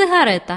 Сигарета